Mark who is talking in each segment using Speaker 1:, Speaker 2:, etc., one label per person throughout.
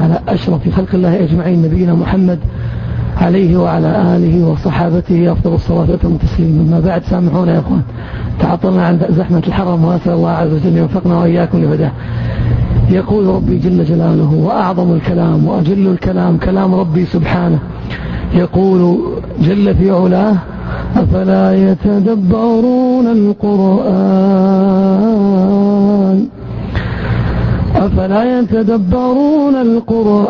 Speaker 1: على أشرف خلق الله أجمعين نبينا محمد عليه وعلى آله وصحابته أفضل الصلاة والتسليم ما بعد سامحونا يا أخوان تعطلنا عن زحمة الحرم وأسأل الله عز وجل يوفقنا وإياكم لهداه. يقول ربي جل جلاله وأعظم الكلام وأجل الكلام كلام ربي سبحانه. يقول جل في علاه أفلا يتدبرون القرآن؟ أفلا يتدبرون القرآن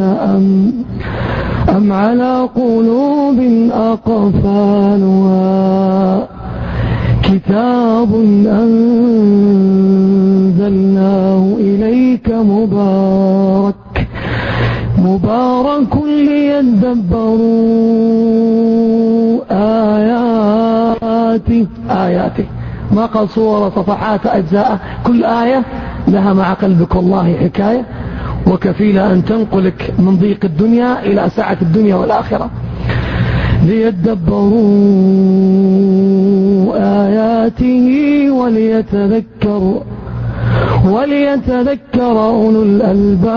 Speaker 1: أم, أم على قلوب أقفالها كتاب أنزلناه إليك مبارك مبارك ليدبروا آياته آياته. ما قال صور صفحات أجزاء كل آية لها مع قلبك والله حكاية وكفيلة أن تنقلك من ضيق الدنيا إلى سعة الدنيا والآخرة ليدبروا آياته وليتذكروا وليتذكر أولو الألباب.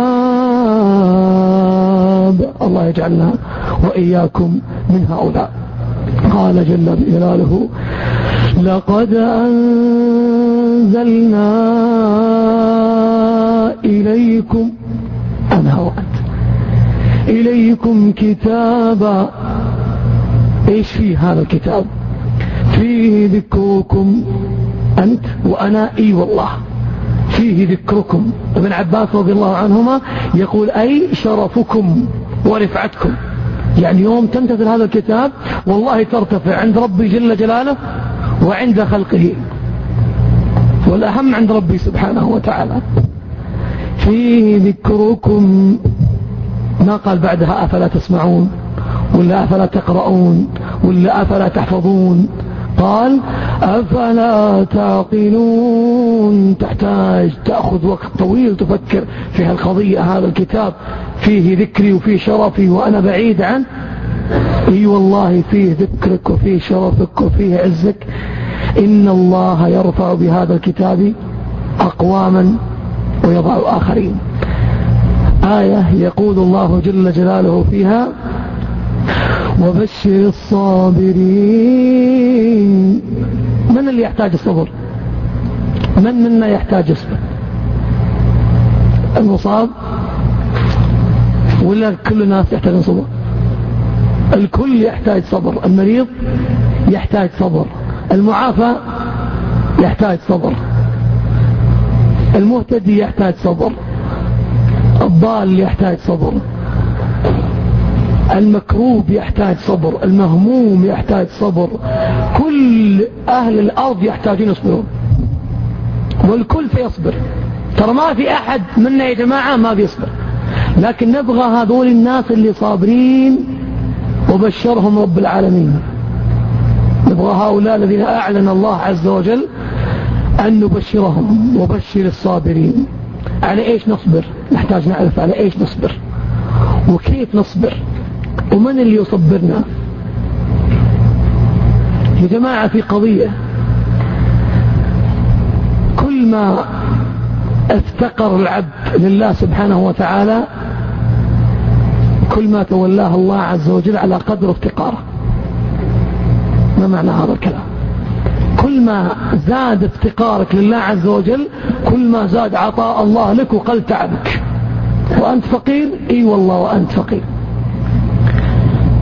Speaker 1: الله يجعلنا وإياكم من هؤلاء. قال جل جلاله لقد أنزلنا إليكم أنا وأنت. إليكم كتابا. إيش فيه هذا الكتاب؟ فيه ذكركم أنت وأنا. إي والله. فيه ذكركم. ابن عباس رضي الله عنهما يقول أي شرفكم ورفعتكم. يعني يوم تمتثل هذا الكتاب والله ترتفع عند ربي جل جلاله وعند خلقه. والأهم عند ربي سبحانه وتعالى. فيه ذكركم ما قال بعدها أفلا تسمعون ولا أفلا تقرؤون ولا أفلا تحفظون. قال أفلا تعقلون. تحتاج تأخذ وقت طويل تفكر في هالقضية هذا الكتاب. فيه ذكري وفيه شرفي وأنا بعيد عنه إي والله فيه ذكرك وفيه شرفك وفيه عزك. إن الله يرفع بهذا الكتاب أقواما ويضع آخرين. آية يقول الله جل جلاله فيها وبشر الصابرين. من اللي يحتاج الصبر؟ من منا يحتاج الصبر؟ المصاب ولا كل الناس يحتاج صبر؟ الكل يحتاج صبر المريض يحتاج صبر المعافى يحتاج صبر المهتدي يحتاج صبر الضال يحتاج صبر المكروب يحتاج صبر المهموم يحتاج صبر كل أهل الأرض يحتاجون يصبرون والكل سيصبر. ترى ما في أحد منا يا جماعة ما بيصبر لكن نبغى هذول الناس اللي صابرين وبشرهم رب العالمين. نبغى هؤلاء الذين أعلن الله عز وجل أن نبشرهم وبشر الصابرين. على إيش نصبر؟ نحتاج نعرف على إيش نصبر. وكيف نصبر؟ ومن اللي يصبرنا؟ يا جماعة في قضية. كل ما افتقر العبد لله سبحانه وتعالى كل ما تولاه الله عز وجل على قدر افتقاره. ما معنى هذا الكلام؟ كل ما زاد افتقارك لله عز وجل كل ما زاد عطاء الله لك وقل تعبك. وأنت فقير؟ إي والله وأنت فقير.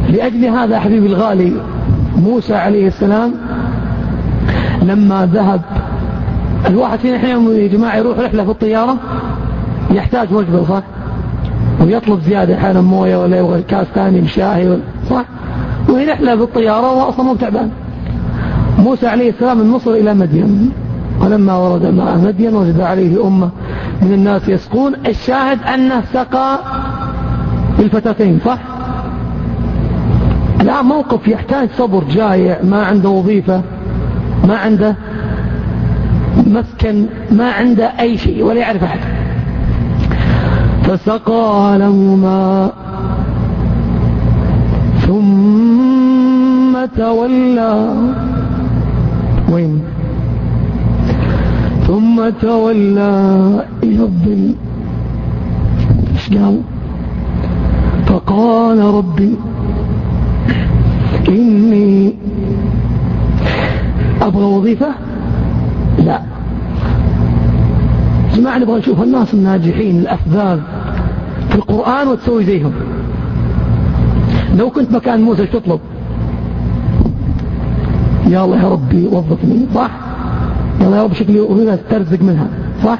Speaker 1: لأجل هذا حبيبي الغالي موسى عليه السلام لما ذهب الواحد فينا حين يا جماعة يروح رحلة في الطيارة يحتاج وجبة صح؟ ويطلب زيادة أحيانا موية ولا يبغى كاس ثاني بشاهي صح؟ وهي رحلة في الطيارة وأصلا مو تعبان موسى عليه السلام من مصر إلى مدين. ولما ورد ماء مدين وجد عليه أمة من الناس يسقون. الشاهد أنه سقى بالفتاتين صح؟ الآن موقف يحتاج صبر جايع ما عنده وظيفة ما عنده مسكن ما عنده أي شيء ولا يعرف أحد. فسقى لهما ثم تولى. وين؟ ثم تولى إلى الظل. قال؟ فقال ربي إني أبغى وظيفة؟ لا. جماعة نبغى نشوف الناس الناجحين الأفذاذ. في القرآن وتسوي زيهم. لو كنت مكان موسى تطلب. يا الله يا ربي وظفني صح؟ يا الله يا رب شكلي وهنا ترزق منها صح؟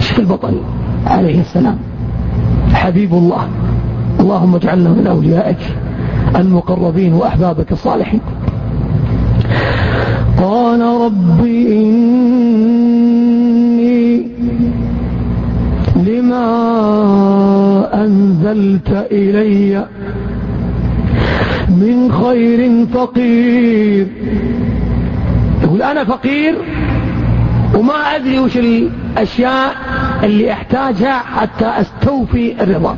Speaker 1: شوف البطل عليه السلام. حبيب الله. اللهم اجعلنا من أوليائك المقربين وأحبابك الصالحين. قال رب إني أنزلت إلي من خير فقير. يقول أنا فقير وما أدري وش الأشياء اللي أحتاجها حتى أستوفي الرضا.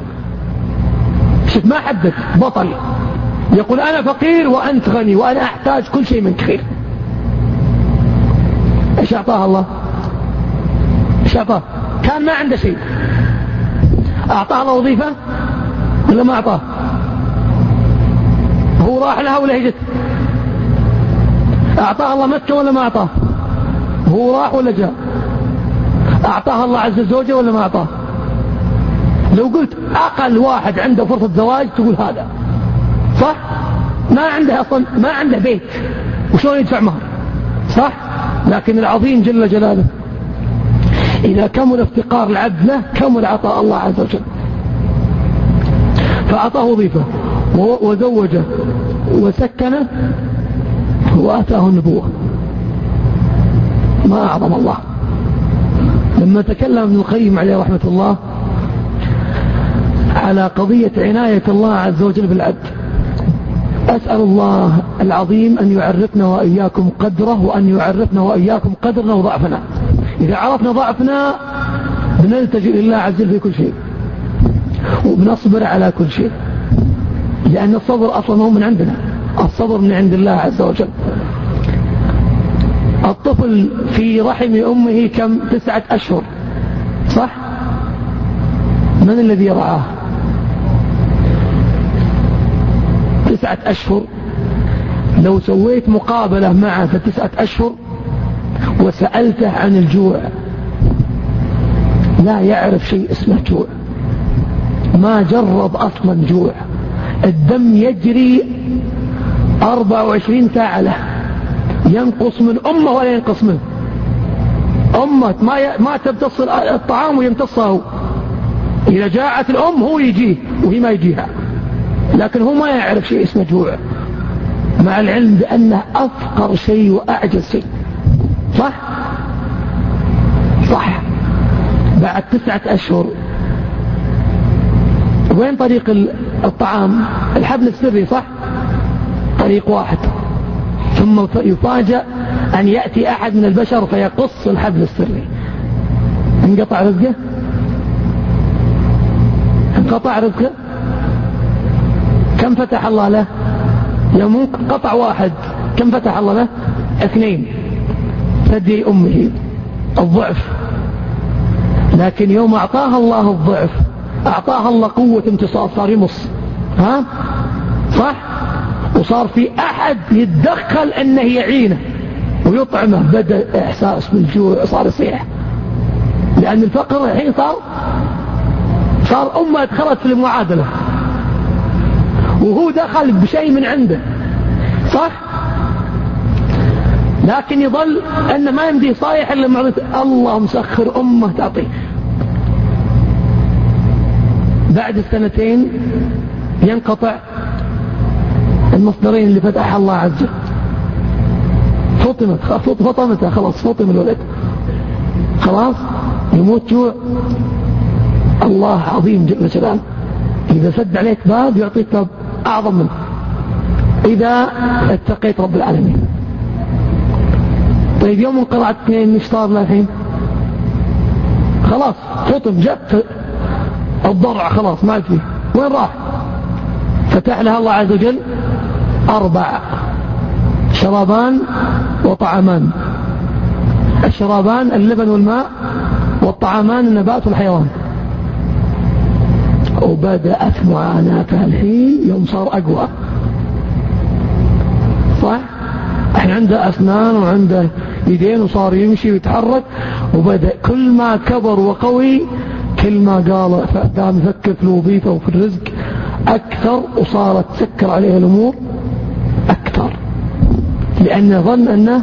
Speaker 1: شوف ما حدث بطل. يقول أنا فقير وأنت غني وأنا أحتاج كل شيء منك خير. إيش أعطاه الله؟ إيش أعطاه؟ كان ما عنده شيء. أعطاه الله وظيفة ولا ما أعطاه؟ هو راح لها ولا هجت؟ أعطاه الله مكة ولا ما أعطاه؟ هو راح ولا جاء؟ أعطاه الله عز زوجة ولا ما أعطاه؟ لو قلت أقل واحد عنده فرصة زواج تقول هذا. صح؟ ما عنده أصلا ما عنده بيت. وشلون يدفع مهر؟ صح؟ لكن العظيم جل جلاله إذا كمل افتقار العبد له كمل عطاء الله عز وجل. فأعطاه وظيفة وزوجه وسكنه وآتاه النبوة. ما أعظم الله. لما تكلم ابن القيم عليه رحمة الله على قضية عناية الله عز وجل بالعبد أسأل الله العظيم أن يعرفنا وإياكم قدره وأن يعرفنا وإياكم قدرنا وضعفنا. إذا عرفنا ضعفنا بنلتجئ لله عز وجل في كل شيء. وبنصبر على كل شيء. لأن الصبر أصلا هو من عندنا. الصبر من عند الله عز وجل. الطفل في رحم أمه كم؟ تسعة أشهر. صح؟ من الذي يرعاه؟ تسعة أشهر. لو سويت مقابلة معه في تسعة أشهر وسألته عن الجوع. لا يعرف شيء اسمه جوع. ما جرب أصلا جوع. الدم يجري 24 ساعة له. ينقص من أمه ولا ينقص منه. أمه ما ما تمتص الطعام ويمتصه إذا جاءت الأم هو يجيه وهي ما يجيها. لكن هو ما يعرف شيء اسمه جوع. مع العلم بأنه أفقر شيء وأعجز شيء. صح؟ صح. بعد تسعة أشهر وين طريق الطعام؟ الحبل السري صح؟ طريق واحد. ثم يفاجأ أن يأتي أحد من البشر فيقص الحبل السري. انقطع رزقه؟ انقطع رزقه؟ كم فتح الله له؟ يوم قطع واحد. كم فتح الله له؟ اثنين. ثدي أمه الضعف. لكن يوم أعطاها الله الضعف أعطاها الله قوة امتصاص صار يمص. ها؟ صح؟ وصار في أحد يتدخل أنه يعينه ويطعمه بدأ إحساس بالجوع صار يصيح. لأن الفقر الحين صار صار أمه دخلت في المعادلة وهو دخل بشيء من عنده. صح؟ لكن يظل أنه ما يمدي صايح إلا مع الله مسخر أمة تعطيه بعد السنتين ينقطع المصدرين اللي فتحها الله عز وجل. فطمت فطمتها خلاص فطم الولد. خلاص؟ يموت جوع. الله عظيم جل جلاله. إذا سد عليك باب يعطيك باب أعظم منه. إذا اتقيت رب العالمين. طيب يوم قرأت اثنين إيش صار له الحين؟ خلاص فطم جت الضرع خلاص ما فيه وين راح؟ فتح لها الله عز وجل أربع شرابان وطعمان والشرابان اللبن والماء والطعامان النبات والحيوان. وبدأت معاناتها الحين يوم صار أقوى. صح؟ إحنا عنده أسنان وعنده يدين وصار يمشي ويتحرك وبدأ كل ما كبر وقوي كل ما قال دام يفكر في الوظيفة وفي الرزق أكثر وصارت تسكر عليه الأمور أكثر. لأنه ظن أنه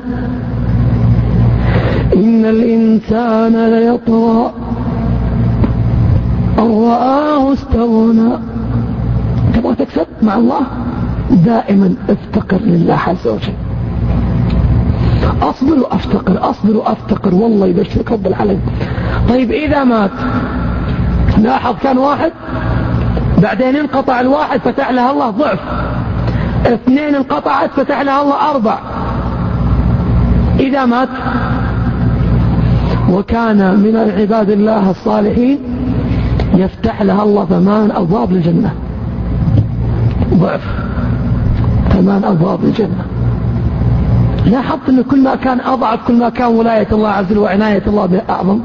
Speaker 1: إن الإنسان ليطغى أن رآه استغنى. تبغى تكسب مع الله؟ دائما افتقر لله عز وجل. أصبر وأفتقر أصبر وأفتقر. والله يبشرك رب العالمين. طيب إذا مات لاحظ كان واحد بعدين انقطع الواحد فتح لها الله ضعف. اثنين انقطعت فتح لها الله أربع. إذا مات وكان من العباد الله الصالحين يفتح لها الله ثمان أبواب للجنة. ضعف. ثمان أبواب للجنة. لاحظت أنه كل ما كان أضعف كل ما كان ولاية الله عز وجل وعناية الله به أعظم.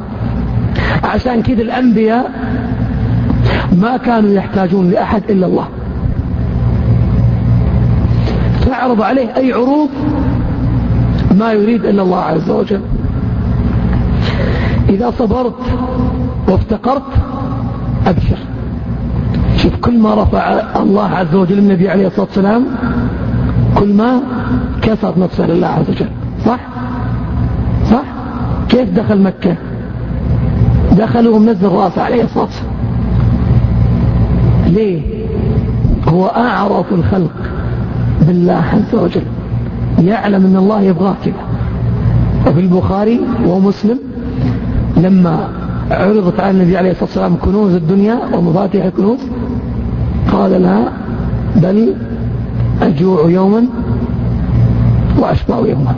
Speaker 1: عشان كذا الأنبياء ما كانوا يحتاجون لأحد إلا الله. تعرض عليه أي عروض ما يريد إلا الله عز وجل. إذا صبرت وافتقرت أبشر. شوف كل ما رفع الله عز وجل النبي عليه الصلاة والسلام كل ما كسر نفسه لله عز وجل. صح؟ صح؟ كيف دخل مكة؟ دخلوا ومنزل راسه عليه الصلاة والسلام. ليه؟ هو أعرف الخلق بالله عز وجل. يعلم أن الله يبغاه كذا. وفي البخاري ومسلم لما عرضت على النبي عليه الصلاة والسلام كنوز الدنيا ومفاتيح الكنوز قال لها بل أجوع يوما وأشبع يوما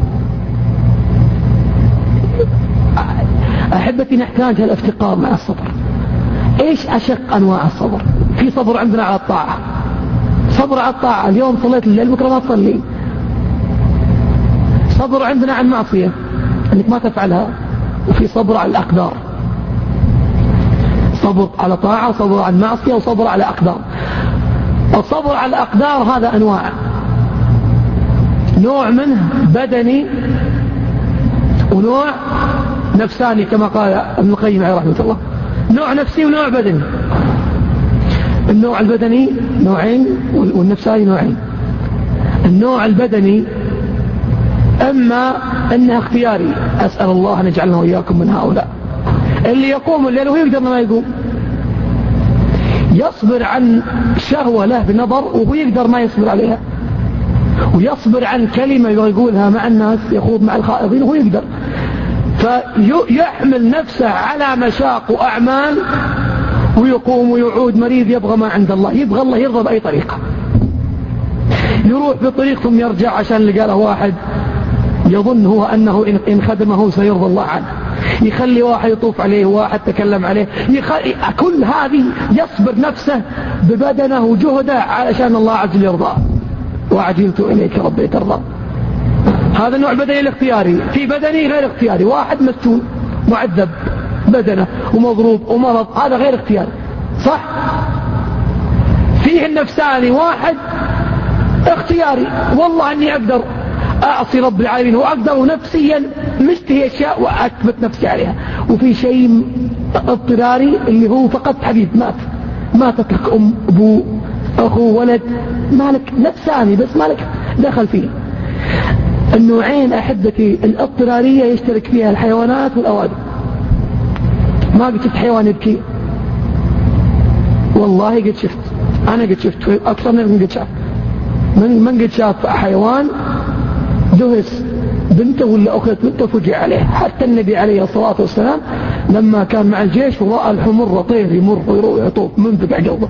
Speaker 1: أحبتي نحتاج الافتقار مع الصبر. إيش أشق أنواع الصبر؟ في صبر عندنا على الطاعة. صبر على الطاعة. اليوم صليت الليل بكرة ما تصلي. صبر عندنا عن معصية أنك ما تفعلها. وفي صبر على الأقدار. صبر على طاعة وصبر عن معصية وصبر على أقدار. الصبر على الأقدار هذا أنواع. نوع منه بدني ونوع نفساني كما قال ابن القيم عليه رحمة الله. نوع نفسي ونوع بدني. النوع البدني نوعين والنفساني نوعين. النوع البدني أما أنها اختياري. أسأل الله أن يجعلنا وإياكم من هؤلاء. اللي يقوم الليل وهو يقدر ما يقوم. يصبر عن شهوة له بنظر وهو يقدر ما يصبر عليها. ويصبر عن كلمة يقولها مع الناس يخوض مع الخائضين وهو يقدر. فيحمل نفسه على مشاق وأعمال ويقوم ويعود مريض يبغى ما عند الله يبغى الله يرضى بأي طريقة. يروح بطريق ثم يرجع عشان اللي قاله واحد يظن هو أنه إن خدمه سيرضى الله عنه. يخلي واحد يطوف عليه واحد تكلم عليه. يخلي كل هذه يصبر نفسه ببدنه وجهده علشان الله عز وجل يرضاه. وعجلت إليك ربي ترضى. هذا النوع بدني الاختياري. في بدني غير اختياري. واحد مسجون معذب بدنة ومضروب ومرض. هذا غير اختياري. صح؟ فيه النفساني واحد اختياري. والله إني أقدر أعصي رب العالمين وأقدر نفسيا مشتهي أشياء وأثبت نفسي عليها. وفي شيء اضطراري اللي هو فقط حبيب مات. ماتت لك أم أبو أخو ولد مالك نفساني بس مالك دخل فيه. النوعين أحبتي الأضطرارية يشترك فيها الحيوانات والأوادم. ما قد شفت حيوان يبكي؟ والله قد شفت. أنا قد شفت أكثر من قد شاف. من من قد شاف حيوان دهس بنته ولا أخت بنته فجع عليه. حتى النبي عليه الصلاة والسلام لما كان مع الجيش ورأى الحمر طير يمر ويروح يطوف من فجع قلبه.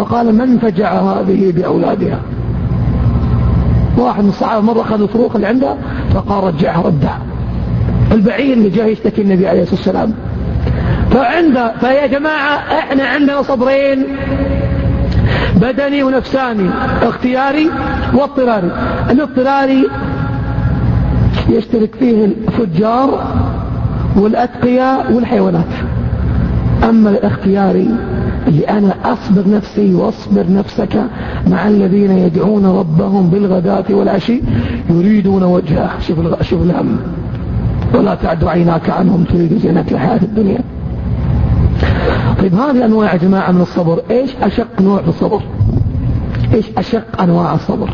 Speaker 1: فقال من فجع هذه بأولادها؟ واحد من الصحابة مرة أخذ الفروق اللي عنده فقال رجعها ردها. البعير اللي جاي يشتكي النبي عليه الصلاة والسلام. فعند فيا جماعة إحنا عندنا صبرين. بدني ونفساني اختياري واضطراري. الاضطراري يشترك فيه الفجار والأتقياء والحيوانات. أما الاختياري اللي أنا أصبر نفسي وأصبر نفسك مع الذين يدعون ربهم بالغداة والعشي يريدون وجهه. شوف شوف الهم. ولا تعد عيناك عنهم تريد زينة الحياة الدنيا. طيب هذه أنواع يا جماعة من الصبر. إيش أشق نوع في الصبر؟ إيش أشق أنواع الصبر؟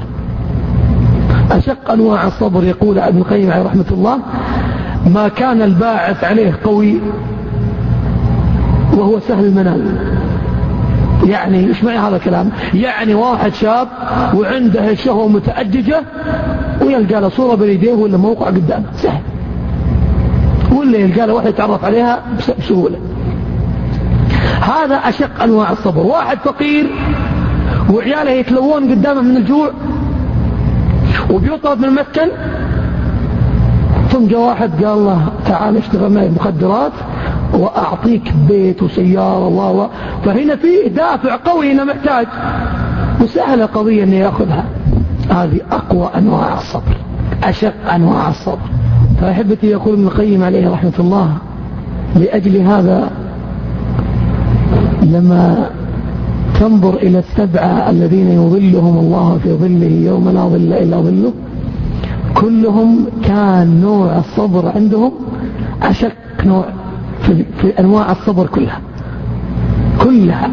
Speaker 1: أشق أنواع الصبر يقول ابن القيم عليه رحمة الله ما كان الباعث عليه قوي وهو سهل المنال. يعني إيش معنى هذا الكلام؟ يعني واحد شاب وعنده شهوة متأججة ويلقى له صورة بريديه ولا موقع قدامه. سهل. ولا يلقى له واحد يتعرف عليها بسهولة. هذا أشق أنواع الصبر. واحد فقير وعياله يتلوون قدامه من الجوع وبيطلب من المسكن ثم جاء واحد قال له تعال اشتغل معي مخدرات وأعطيك بيت وسيارة و فهنا فيه دافع قوي إنه محتاج. وسهلة قضية انه ياخذها هذه أقوى أنواع الصبر. أشق أنواع الصبر. فاحبتي يقول ابن القيم عليه رحمة الله لأجل هذا لما تنظر إلى السبعة الذين يظلهم الله في ظله يوم لا ظل إلا ظله كلهم كان نوع الصبر عندهم أشق نوع. في, في أنواع الصبر كلها. كلها.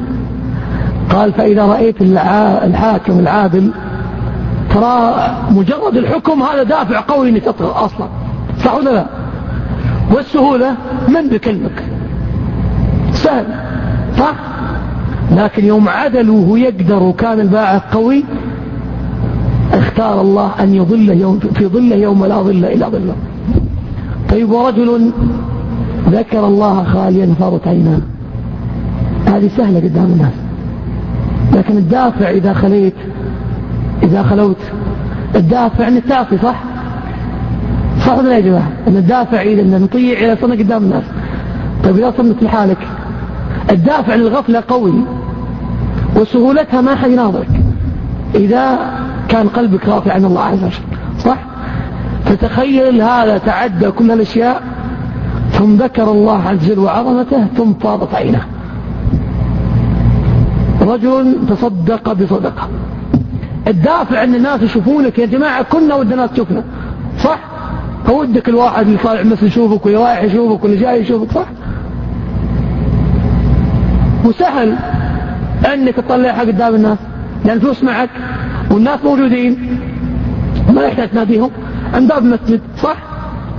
Speaker 1: قال فإذا رأيت الحاكم العادل ترى مجرد الحكم هذا دافع قوي إنك تطغى أصلا. صح ولا لا؟ والسهولة من بكلمك؟ سهل. صح؟ لكن يوم عدل وهو يقدر وكان الباعث قوي اختار الله أن يظل يوم في ظله يوم لا ظل إلا ظله. طيب ورجل ذكر الله خاليا فارت عيناه. هذه سهلة قدام الناس. لكن الدافع إذا خليت إذا خلوت الدافع أن التعصي صح؟ صح ولا يا جماعة؟ أن الدافع إذا أن نطيع إلى صنع قدام الناس. طيب إذا صنت لحالك الدافع للغفلة قوي وسهولتها ما حد يناظرك. إذا كان قلبك رافع عن الله عز وجل صح؟ فتخيل هذا تعدى كل الأشياء ثم ذكر الله عز وجل وعظمته ثم فاضت عينه رجل تصدق بصدقة. الدافع أن الناس يشوفونك يا جماعة كنا ود الناس تشوفنا. صح؟ فودك الواحد اللي طالع مثل يشوفك واللي رايح يشوفك واللي جاي يشوفك صح؟ وسهل أنك تطلعها قدام الناس. لأن فلوس معك والناس موجودين. ما يحتاج تناديهم عند باب المسجد صح؟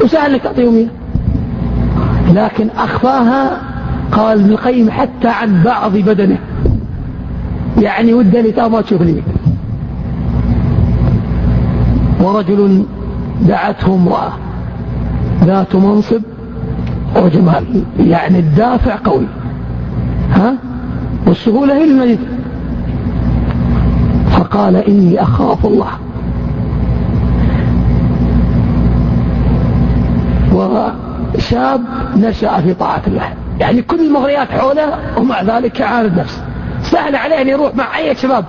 Speaker 1: وسهل إنك تعطيهم إياه. لكن أخفاها قال ابن القيم حتى عن بعض بدنه. يعني وده ما تشوف لي ورجل دعته امرأة. ذات منصب وجمال. يعني الدافع قوي. ها؟ والسهولة هي المريض فقال إني أخاف الله. وشاب نشأ في طاعة الله. يعني كل المغريات حوله ومع ذلك عارض نفسه. سهل عليه أن يروح مع أي شباب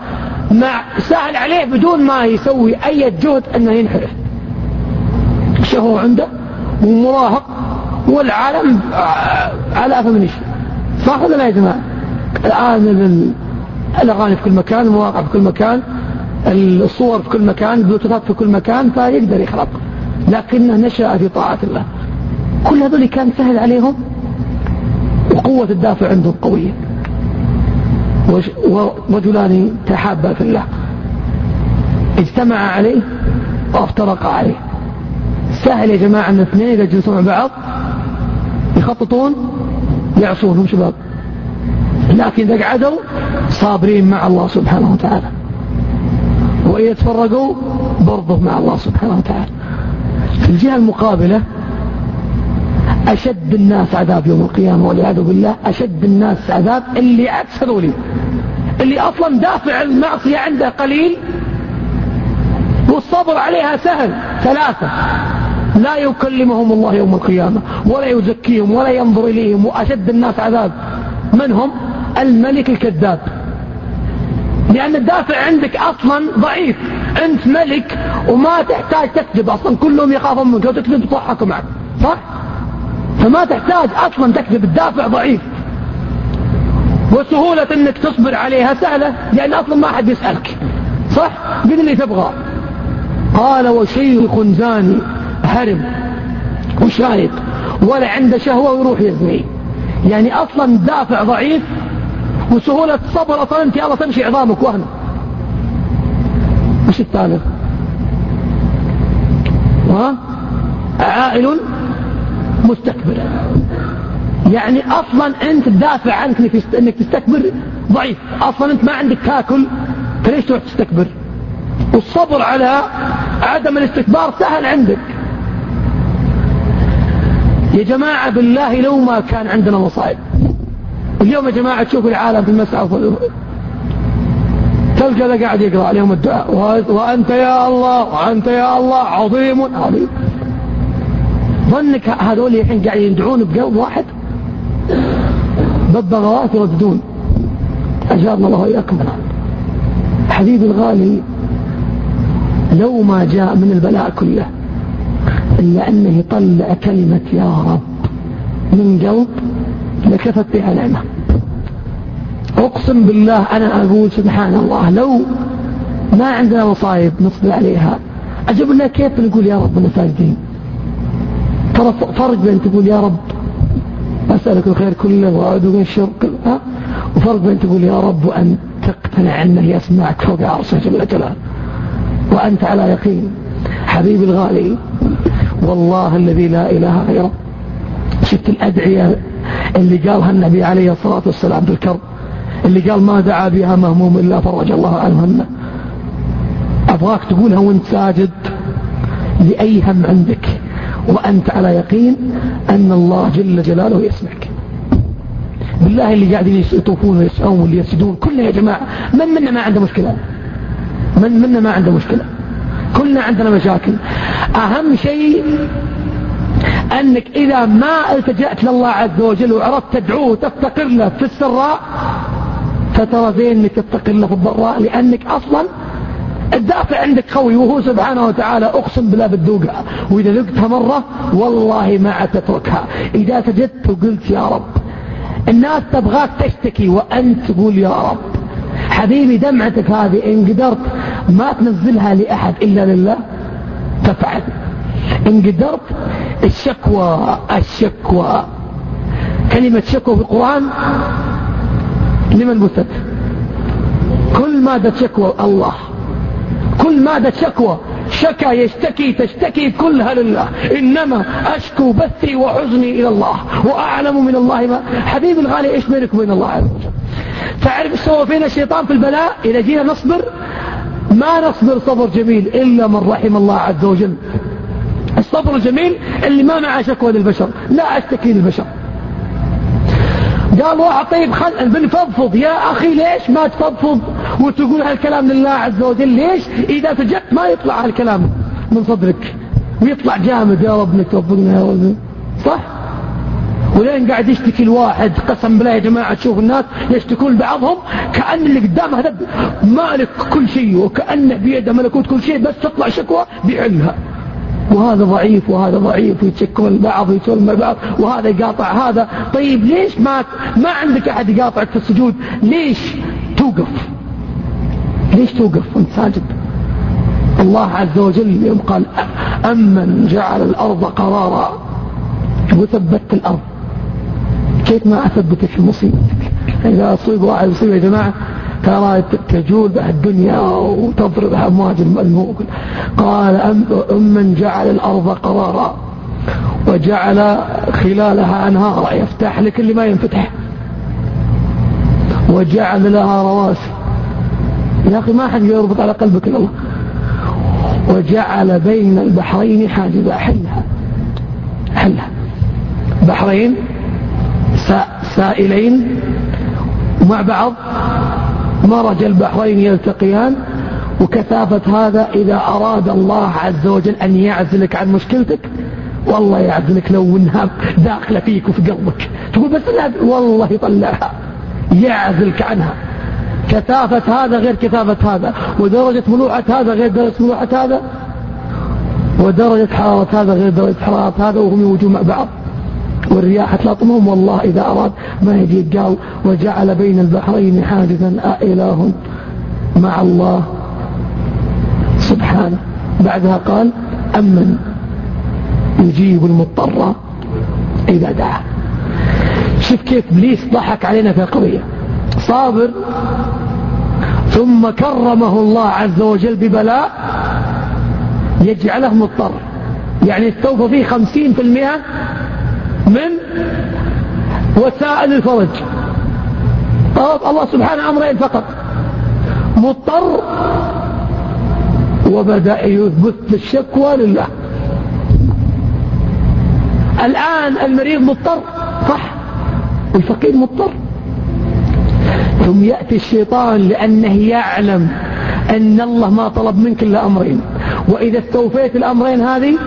Speaker 1: مع سهل عليه بدون ما يسوي أي جهد أنه ينحرف. شهوة عنده؟ ومراهق والعالم على فمن صح ولا لا يا جماعة. الآن الأغاني في كل مكان المواقع في كل مكان الصور في كل مكان البلوتوثات في كل مكان فيقدر يخلق. لكنه نشأ في طاعة الله. كل هذول كان سهل عليهم وقوة الدافع عندهم قوية. ورجلان تحابا في الله. اجتمع عليه وافترقا عليه. سهل يا جماعة أن اثنين إذا جلسوا مع بعض يخططون يعصونهم شباب. لكن إذا قعدوا صابرين مع الله سبحانه وتعالى. وإذا تفرقوا برضه مع الله سبحانه وتعالى. في الجهة المقابلة أشد الناس عذاب يوم القيامة والعياذ بالله أشد الناس عذاب اللي أكثروا لي. اللي أصلا دافع المعصية عنده قليل والصبر عليها سهل ثلاثة. لا يكلمهم الله يوم القيامة ولا يزكيهم ولا ينظر إليهم وأشد الناس عذاب. من هم؟ الملك الكذاب. لأن الدافع عندك أصلا ضعيف. أنت ملك وما تحتاج تكذب أصلا كلهم يخافون منك لو تكذب تضحكوا معك. صح؟ فما تحتاج أصلا تكذب الدافع ضعيف. وسهولة إنك تصبر عليها سهلة لأن أصلا ما حد يسألك. صح؟ قل اللي تبغى. قال وشيخ زاني هرم وشايق ولا عنده شهوة ويروح يزني. يعني أصلا دافع ضعيف وسهولة الصبر أصلا أنت الله تمشي عظامك وهنا. وش الثالث ها؟ عائل مستكبر يعني أصلا أنت تدافع عنك إنك تستكبر ضعيف. أصلا أنت ما عندك تاكل فليش تروح تستكبر؟ والصبر على عدم الاستكبار سهل عندك. يا جماعة بالله لو ما كان عندنا مصائب. اليوم يا جماعة تشوفوا العالم في المسعى تلقى ذا قاعد يقرأ عليهم الدعاء. وأنت يا الله وأنت يا الله عظيم عظيم. ظنك هذول الحين قاعدين يدعون بقلب واحد؟ ببغاوات يرددون. أجارنا الله وإياكم حبيبي الغالي لو ما جاء من البلاء كله إلا أنه يطلع كلمة يا رب من قلب لكفت بها نعمة. أقسم بالله أنا أقول سبحان الله لو ما عندنا مصايب نصبر عليها. الله كيف نقول يا رب ساجدين ترى فرق بين تقول يا رب أسألك الخير كله وأعوذ من الشر كله وفرق بين تقول يا رب وأن تقتنع أنه يسمعك فوق عرشه جل جلاله وأنت على يقين حبيبي الغالي والله الذي لا إله غيره. شفت الأدعية اللي قالها النبي عليه الصلاة والسلام بالكرب اللي قال ما دعا بها مهموم إلا فرج الله عنهن. أبغاك تقولها وأنت ساجد لأي هم عندك. وأنت على يقين أن الله جل جلاله يسمعك. بالله اللي قاعدين يطوفون ويسعون واللي يسجدون. كلنا يا جماعة من منا ما عنده مشكلة؟ من منا ما عنده مشكلة؟ كلنا عندنا مشاكل. أهم شيء أنك إذا ما التجأت لله عز وجل وعرفت تدعوه وتفتقر له في السراء فترى زين انك تفتقر له في الضراء لأنك أصلا الدافع عندك قوي وهو سبحانه وتعالى أقسم بالله بتذوقها وإذا ذقتها مرة والله ما عاد تتركها. إذا سجدت وقلت يا رب الناس تبغاك تشتكي وأنت تقول يا رب. حبيبي دمعتك هذه إن قدرت ما تنزلها لأحد إلا لله تفعل. إن قدرت الشكوى الشكوى. كلمة شكوى في القرآن لمن بثت كل مادة شكوى الله. كل مادة شكوى شكا يشتكي تشتكي كلها لله إنما أشكو بثي وحزني إلى الله وأعلم من الله ما. حبيبي الغالي إيش بينك وبين الله عز وجل؟ تعرف سوى فينا الشيطان في البلاء؟ إذا جينا نصبر ما نصبر صبر جميل إلا من رحم الله عز وجل. الصبر الجميل اللي ما معه شكوى للبشر لا أشتكي للبشر. قال واحد طيب خل بنفضفض يا أخي ليش ما تفضفض؟ وتقول هالكلام لله عز وجل ليش؟ إذا سجدت ما يطلع هالكلام من صدرك. ويطلع جامد يا رب إنك توفقنا يا رب. صح؟ ولين قاعد يشتكي الواحد قسم بالله يا جماعة تشوف الناس يشتكون بعضهم كأن اللي قدامه مالك كل شيء وكأنه بيده ملكوت كل شيء بس تطلع شكوى بيحلها وهذا ضعيف وهذا ضعيف ويتشكون البعض ويتولون البعض وهذا يقاطع هذا. طيب ليش ما ما عندك أحد يقاطعك في السجود؟ ليش توقف؟ ليش توقف وأنت ساجد؟ الله عز وجل يوم قال أمن جعل الأرض قرارا وثبت الأرض. كيف ما أثبتك في مصيبتك؟ إذا أصيب واحد مصيبة يا جماعة ترى تجول الدنيا وتضرب أمواج الموج قال أم, من جعل الأرض قرارا وجعل خلالها أنهارا. يفتح لك اللي ما ينفتح. وجعل لها رواسي. يا أخي ما حد يربط على قلبك الله. وجعل بين البحرين حاجبا حلها حلها بحرين سائلين مع بعض. مرج البحرين يلتقيان وكثافة هذا إذا أراد الله عز وجل أن يعزلك عن مشكلتك والله يعزلك لو إنها داخلة فيك وفي قلبك. تقول بس لا والله يطلعها يعزلك عنها. كثافة هذا غير كثافة هذا ودرجة ملوحة هذا غير درجة ملوحة هذا ودرجة حرارة هذا غير درجة حرارة هذا وهم يوجوا مع بعض. والرياح تلطمهم والله إذا أراد ما يجي قال وجعل بين البحرين حاجزا أإله مع الله؟ سبحانه. بعدها قال أمن يجيب المضطر إذا دعا. شوف كيف بليس ضحك علينا في القضية. صابر ثم كرمه الله عز وجل ببلاء يجعله مضطر. يعني استوفى فيه خمسين في المئة من وسائل الفرج. طلب الله سبحانه أمرين فقط. مضطر وبدأ يثبت الشكوى لله. الآن المريض مضطر صح؟ والفقير مضطر. ثم يأتي الشيطان لأنه يعلم أن الله ما طلب منك إلا أمرين. وإذا استوفيت الأمرين هذه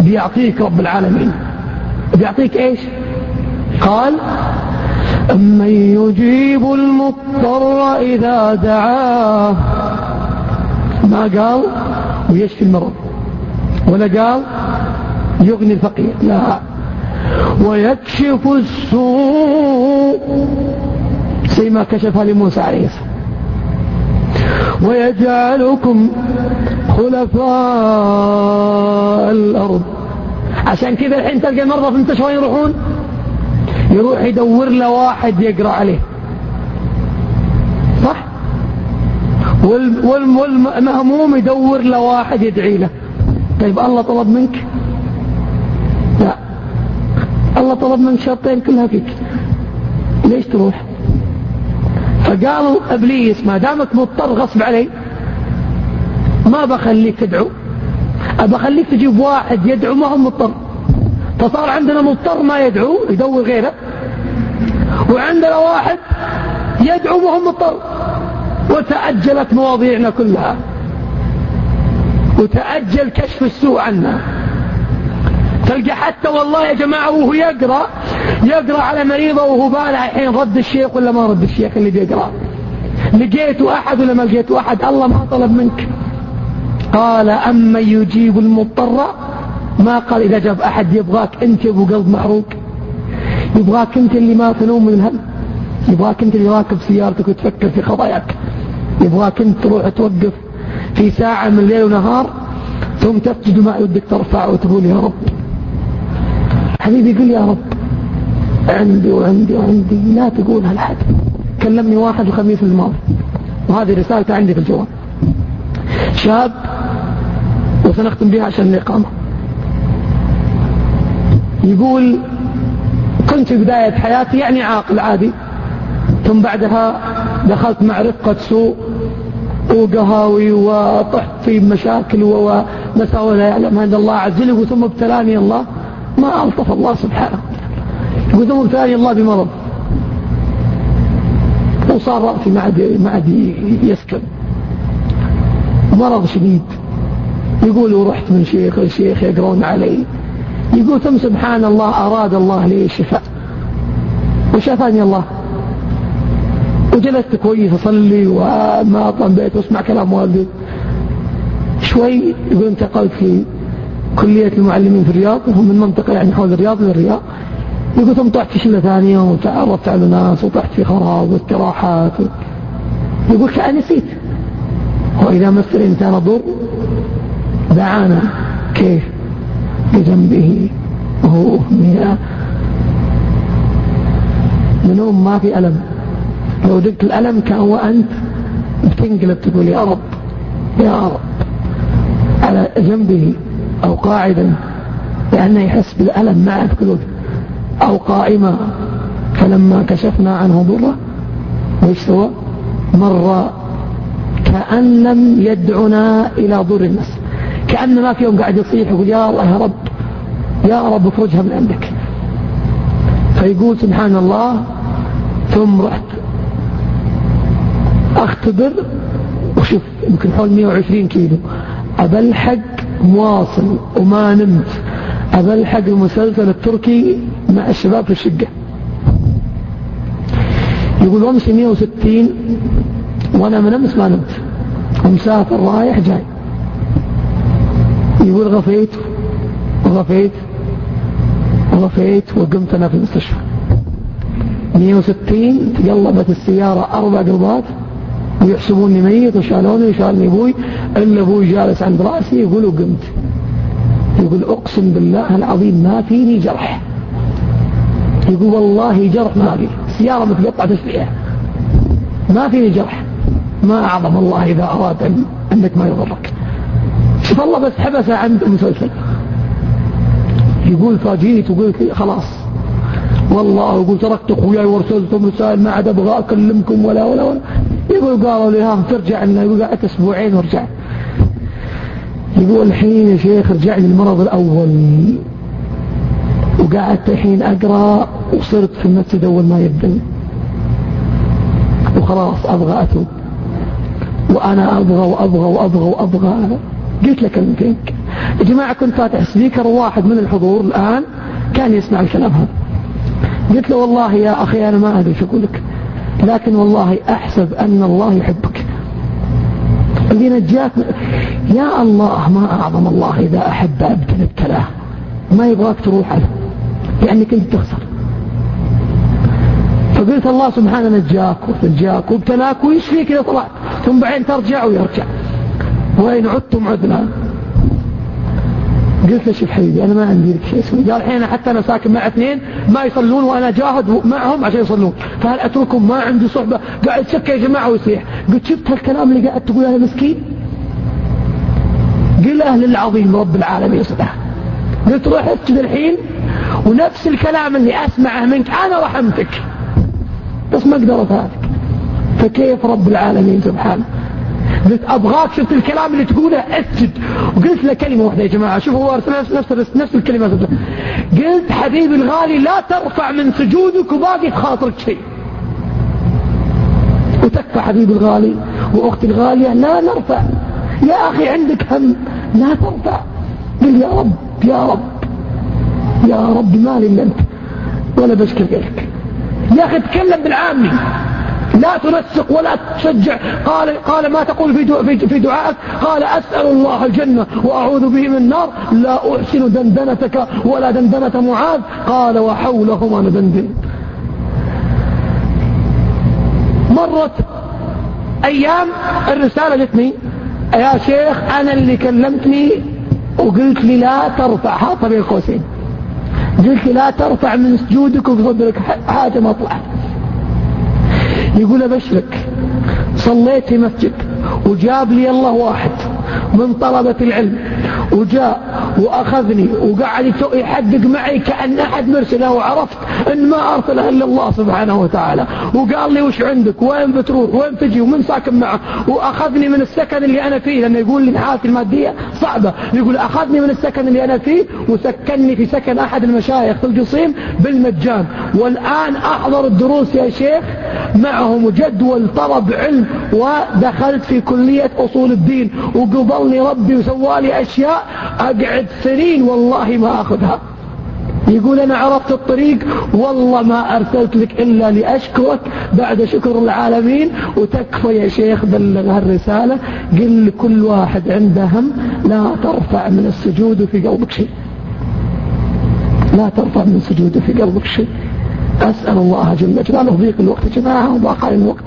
Speaker 1: بيعطيك رب العالمين. بيعطيك إيش؟ قال من يجيب المضطر إذا دعاه. ما قال؟ ويشفي المرض. ولا قال؟ يغني الفقير. لا. ويكشف السوء. زي ما كشفها لموسى عليه السلام. ويجعلكم خلفاء الأرض. عشان كذا الحين تلقى مرضى في المستشفى يروحون؟ يروح يدور له واحد يقرأ عليه. صح؟ والمهموم يدور له واحد يدعي له. طيب الله طلب منك؟ لا. الله طلب منك شرطين كلها فيك. ليش تروح؟ فقالوا إبليس ما دامك مضطر غصب علي ما بخليك تدعو. أبخليك تجيب واحد يدعو ما هو مضطر. فصار عندنا مضطر ما يدعو يدور غيره. وعندنا واحد يدعو وهو مضطر. وتأجلت مواضيعنا كلها. وتأجل كشف السوء عنا. تلقى حتى والله يا جماعة وهو يقرأ يقرأ على مريضة وهو بالع الحين رد الشيخ ولا ما رد الشيخ اللي بيقرأ؟ لقيته أحد ولا ما لقيته أحد؟ الله ما طلب منك. قال أما يجيب المضطر ما قال إذا جاب أحد يبغاك أنت أبو قلب محروق. يبغاك أنت اللي ما تنوم من الهم. يبغاك أنت اللي راكب سيارتك وتفكر في خطاياك. يبغاك أنت تروح توقف في ساعة من الليل ونهار ثم تسجد ما يودك ترفع وتقول يا رب. حبيبي قل يا رب عندي وعندي وعندي لا تقولها لحد كلمني واحد الخميس الماضي وهذه رسالته عندي في الجواب شاب وسنختم بها عشان الإقامة. يقول كنت في بداية حياتي يعني عاقل عادي. ثم بعدها دخلت مع رفقة سوء وقهاوي وطحت في مشاكل ومساوئ لا يعلم هذا الله عز وجل. ثم ابتلاني الله. ما ألطف الله سبحانه. يقول ثم ابتلاني الله بمرض. وصار رأسي ما عاد يسكن. مرض شديد. يقول رحت من شيخ لشيخ يقرون علي. يقول ثم سبحان الله أراد الله لي الشفاء وشفاني الله. وجلست كويس أصلي وما أطلع بيت واسمع كلام والدي. شوي يقول انتقلت في كلية المعلمين في الرياض وهم من منطقة يعني حول الرياض للرياض يقول ثم طحت في شلة ثانية وتعرفت على ناس وطحت في خراب واستراحات. يقول كأني نسيت. وإذا مس الإنسان ضر دعانا كيف؟ بجنبه وهو مئة منهم ما في ألم. لو دقت الألم كان وأنت بتنقلب تقول يا رب يا رب. على جنبه أو قاعدا. لأنه يحس بالألم في قلوبه أو قائمة. فلما كشفنا عنه ضره وإيش سوى مر. كأن لم يدعنا إلى ضر الناس. كأن ما في يوم قاعد يصيح يقول يا الله يا رب يا رب افرجها من عندك. فيقول سبحان الله. ثم رحت أختبر وشوف يمكن حول 120 كيلو. أبلحق مواصل وما نمت. أبلحق المسلسل التركي مع الشباب في الشقة. يقول وامشي 160 وأنا من أمس ما نمت. ومسافر رايح جاي. يقول غفيت غفيت غفيت وقمت أنا في المستشفى. 160 تقلبت السيارة أربع قلبات ويحسبوني ميت وشالوني وشالني أبوي إلا أبوي جالس عند رأسي يقول وقمت يقول أقسم بالله العظيم ما فيني جرح. يقول والله جرح ما في سيارة متقطعة تسريع ما فيني جرح. ما أعظم الله إذا أراد أن أنك ما يضرك شوف الله بس حبسه عند مسلسل يقول فاجيت وقلت خلاص. والله يقول تركت أخوياي وارسلتهم رسائل ما عاد أبغى أكلمكم ولا ولا ولا. يقول قالوا لي ها ترجع لنا. يقول قعدت أسبوعين ورجعت يقول الحين يا شيخ رجع لي المرض الأول. وقعدت الحين أقرأ وصرت في المسجد اول ما يبدأ وخلاص أبغى أتوب. وأنا أبغى وأبغى وأبغى وأبغى. قلت له كلمتين يا جماعة كنت فاتح سبيكر واحد من الحضور الآن كان يسمع الكلام هذا. قلت له والله يا أخي أنا ما أدري شو أقول لك. لكن والله أحسب أن الله يحبك. اللي نجاك يا الله ما أعظم الله إذا أحب أبدا ابتلاه. ما يبغاك تروح له يعني كنت تخسر. فقلت الله سبحانه نجاك وفجاك وابتلاك ويشفيك إذا طلعت؟ ثم بعدين ترجع ويرجع. وإن عدتم عدنا قلت شوف حبيبي أنا ما عندي لك شيء اسمه. قال الحين حتى أنا ساكن مع اثنين ما يصلون وأنا جاهد معهم عشان يصلون. فهل أتركهم؟ ما عندي صحبة. قاعد يسكى يا جماعة ويصيح. قلت شفت هالكلام اللي قاعد تقول أنا مسكين قل أهل العظيم رب العالمين صدق قلت روح اسجد الحين ونفس الكلام اللي أسمعه منك أنا رحمتك. بس ما أقدر أفاتك فكيف رب العالمين سبحانه؟ قلت أبغاك شفت الكلام اللي تقوله أسجد. وقلت له كلمة واحدة يا جماعة شوفوا هو نفس نفس نفس الكلمة. قلت حبيبي الغالي لا ترفع من سجودك وباقي في خاطرك شيء. وتكفى حبيبي الغالي وأختي الغالية لا نرفع. يا أخي عندك هم لا ترفع. قل يا رب يا رب. يا رب ما لي أنت ولا بشكر غيرك. يا أخي تكلم بالعامي. لا تنسق ولا تشجع. قال قال ما تقول في في دعائك؟ قال أسأل الله الجنة وأعوذ به من النار. لا أحسن دندنتك ولا دندنة معاذ. قال وحولهما ندندن. مرت أيام الرسالة جتني يا شيخ أنا اللي كلمتني وقلت لي لا ترفع. حاطة بين قوسين قلت لي لا ترفع من سجودك وصدرك حاجة مطلع يقول أبشرك صليت في مسجد وجاب لي الله واحد من طلبة العلم وجاء وأخذني وقعد يحقق معي كأن أحد مرسله وعرفت أن ما أرسله إلا الله سبحانه وتعالى. وقال لي وش عندك؟ وين بتروح؟ وين تجي؟ ومن ساكن معه؟ وأخذني من السكن اللي أنا فيه لأنه يقول لي حالتي المادية صعبة. يقول أخذني من السكن اللي أنا فيه وسكنني في سكن أحد المشايخ في الجصيم بالمجان. والآن أحضر الدروس يا شيخ معهم جدول طلب علم ودخلت في كلية أصول الدين. وقبلني ربي وسوالي أشياء. أقعد سنين والله ما أخذها. يقول أنا عرفت الطريق. والله ما أرسلت لك إلا لأشكرك. بعد شكر العالمين. وتكفى يا شيخ بلغ هالرسالة قل لكل واحد عنده هم لا ترفع من السجود في قلبك شيء. لا ترفع من السجود في قلبك شيء. أسأل الله جل جلاله ضيق الوقت جماعة وضاق الوقت.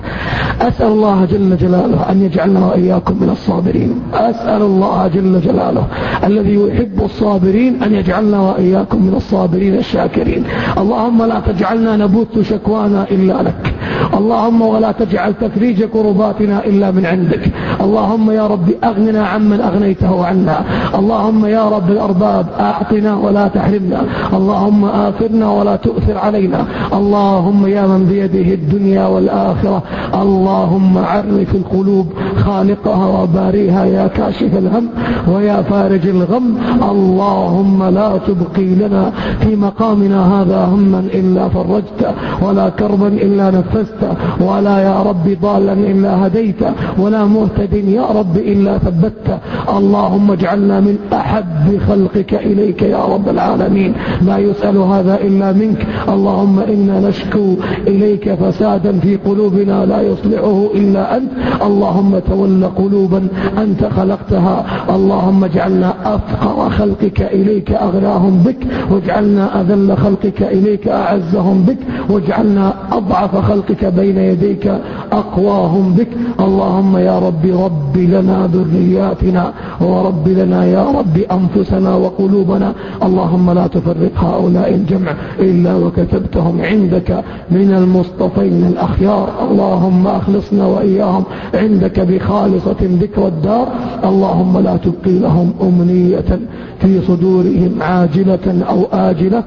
Speaker 1: أسأل الله جل جلاله أن يجعلنا وإياكم من الصابرين. أسأل الله جل جلاله الذي يحب الصابرين أن يجعلنا وإياكم من الصابرين الشاكرين. اللهم لا تجعلنا نبث شكوانا إلا لك. اللهم ولا تجعل تفريج كرباتنا إلا من عندك. اللهم يا رب أغننا عمن أغنيته عنا. اللهم يا رب الأرباب أعطنا ولا تحرمنا. اللهم آثرنا ولا تؤثر علينا. اللهم يا من بيده الدنيا والآخرة. اللهم عرف القلوب خالقها وباريها يا كاشف الهم ويا فارج الغم. اللهم لا تبقي لنا في مقامنا هذا هما إلا فرجت ولا كربا إلا نفست. ولا يا رب ضالا إلا هديت ولا مهتد يا رب إلا ثبت. اللهم اجعلنا من أحب خلقك إليك يا رب العالمين. لا يسأل هذا إلا منك. اللهم إنا نشكو إليك فسادا في قلوبنا لا يصلحه إلا أنت. اللهم تول قلوبا أنت خلقتها اللهم اجعلنا أفقر خلقك إليك أغناهم بك واجعلنا أذل خلقك إليك أعزهم بك واجعلنا أضعف خلقك بين يديك أقواهم بك. اللهم يا رب رب لنا ذرياتنا ورب لنا يا رب أنفسنا وقلوبنا. اللهم لا تفرق هؤلاء الجمع إلا وكتبتهم عندك من المصطفين الأخيار. اللهم أخلصنا وإياهم عندك بخالصة ذكر الدار. اللهم لا تبقي لهم أمنية في صدورهم عاجلة أو آجلة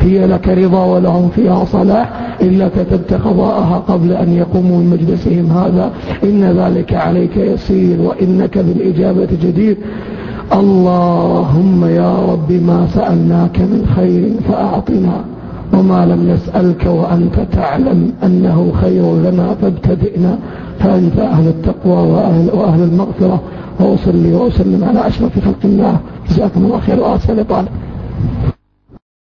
Speaker 1: هي لك رضا ولهم فيها صلاح إلا كتبت قضاءها قبل أن يقوموا من مجلسهم هذا. إن ذلك عليك يسير وإنك بالإجابة جدير. اللهم يا رب ما سألناك من خير فأعطنا وما لم نسألك وأنت تعلم أنه خير لنا فابتدئنا فأنت أهل التقوى وأهل, وأهل المغفرة. وأصلي وأسلم على أشرف خلق الله. جزاكم الله خير وأسأل طالب